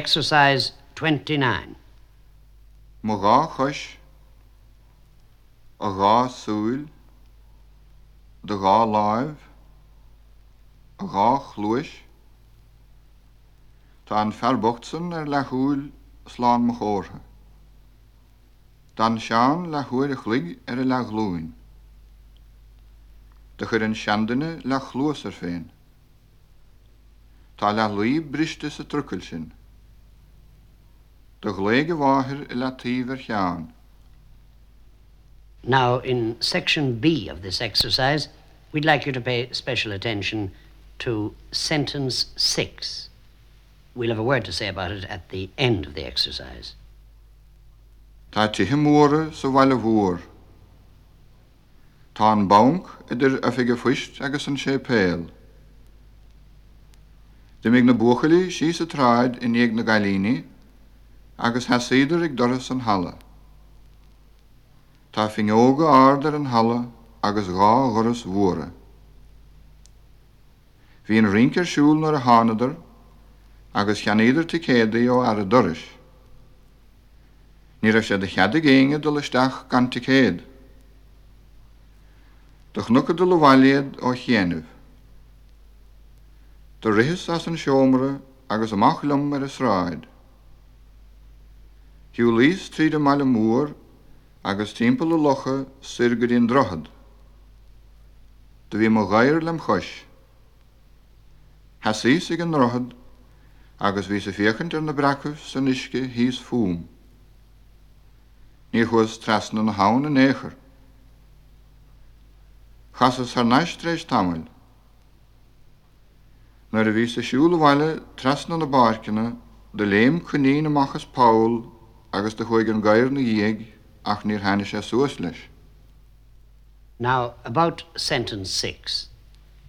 Exercise 29. Mo gá chuis a gá súil de gá láimh a gá chluis Tá an fearbochtsan ar lethúil sláán mo chótha. Dan seán le chuir a chluig ar a. De chur an seandaine le chluas ar féin. Tá le luí briste sa sin. De gléige bháthir i le tíomhar cheán. Now, in section B of this exercise, we'd like you to pay special attention to sentence 6. We'll have a word to say about it at the end of the exercise. Tá tuthe móra sa bhile bhór. Tá an bank idir a fiige fuist agus an sé péal. De mé na buchalí sí sa tráid in éag na galíní agus he siidir ag doras an halle. Tá fin óga ardar an halle agus gá choras mhre. Bhí an rinkersúl nar a hánadar agus cheanidir te cédaí ó ar a doris. Ní raibh sé de chead géine do leisteach gan te céad. Do nucha do lehhailiad ó chéanamh. Do rihis as an seomara agus amachlumm ar a sráid. Hiú lís tríd meile mór agus timppla le locha sirguríon drochad. Do bhí mo gaiir lem chois. Hasí ag an rochad agus bhí sa féchant ar na bracah san isce híos fum. Ní chuas trasna na hána néair. Chasas ar neistrééis tamil. Nar a bhí sa siúlahhaile trasna na barcinna de léim chuní amachchas Paul agus de chuig an dhéag ach níor sé suas leis. Now, about sentence 6.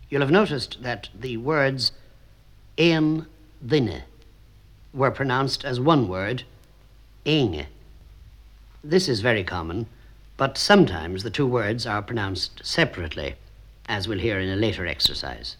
You'll have noticed that the words ein dhine were pronounced as one word, inge. This is very common, but sometimes the two words are pronounced separately, as we'll hear in a later exercise.